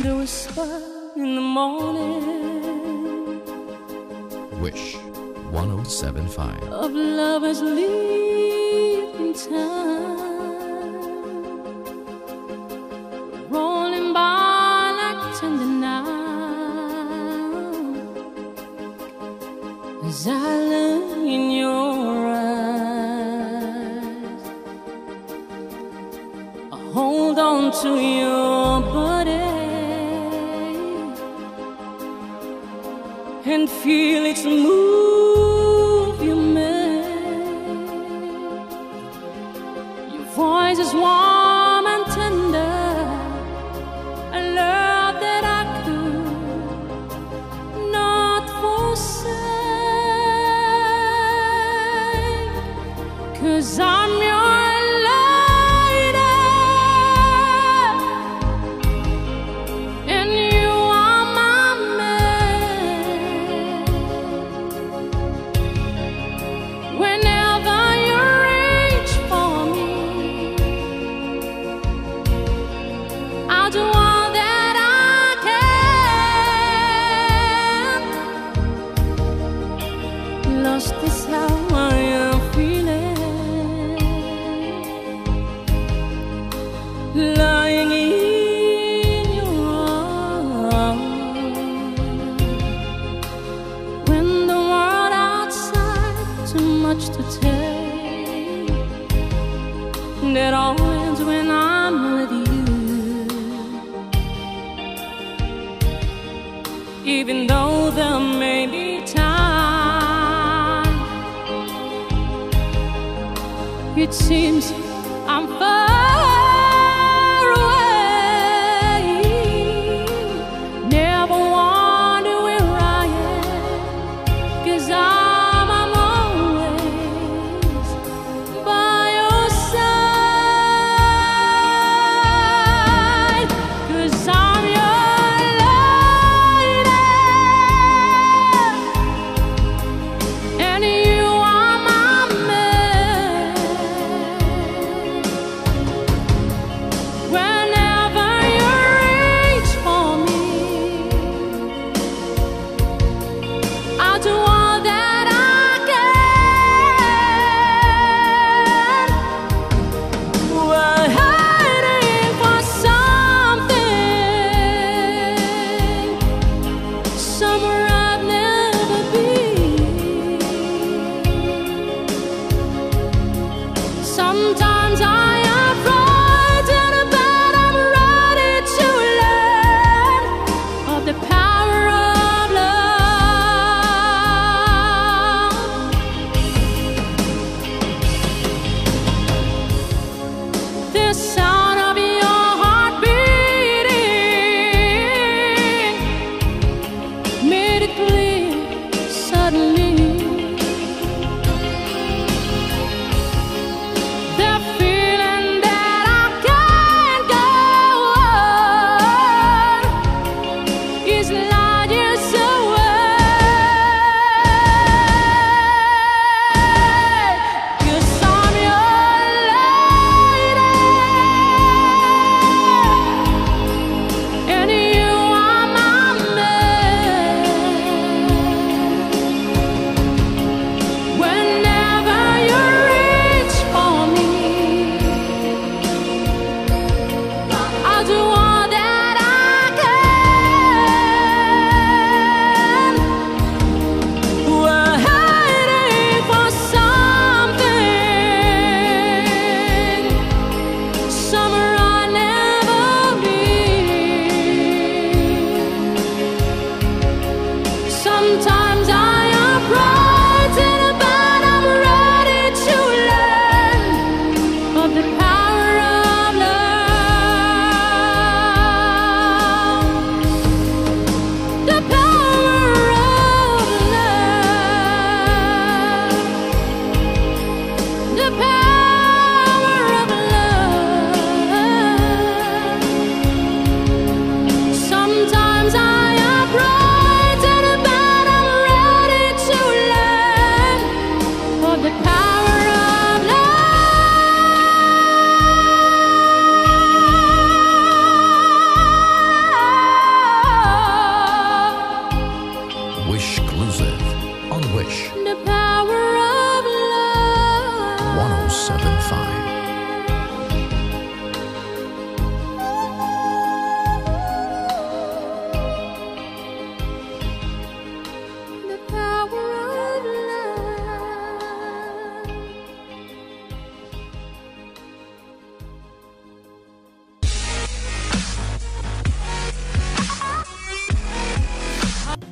tender whisper in the morning Wish 1075. of lovers leaving town, rolling by like tender now. As I look in your eyes, I hold on to your feel its move you make. Your voice is warm and tender, a love that I could not forsake. Cause I'm your When the world outside too much to take. That all ends when I'm with you. Even though there may be time it seems Sometimes I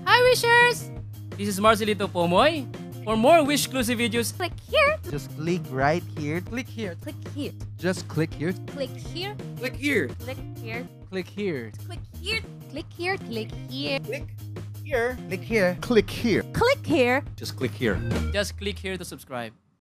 Hi, wishers! This is Marcelito Pomoy, for more Wish exclusive videos, Click here. Just click right here. Click here. Click here. Just click here. Click here. Click here. Click here. Click here. Click here. Click here. Click here. Click here. Click here. Click here. Click here. Just click here. just click here to subscribe.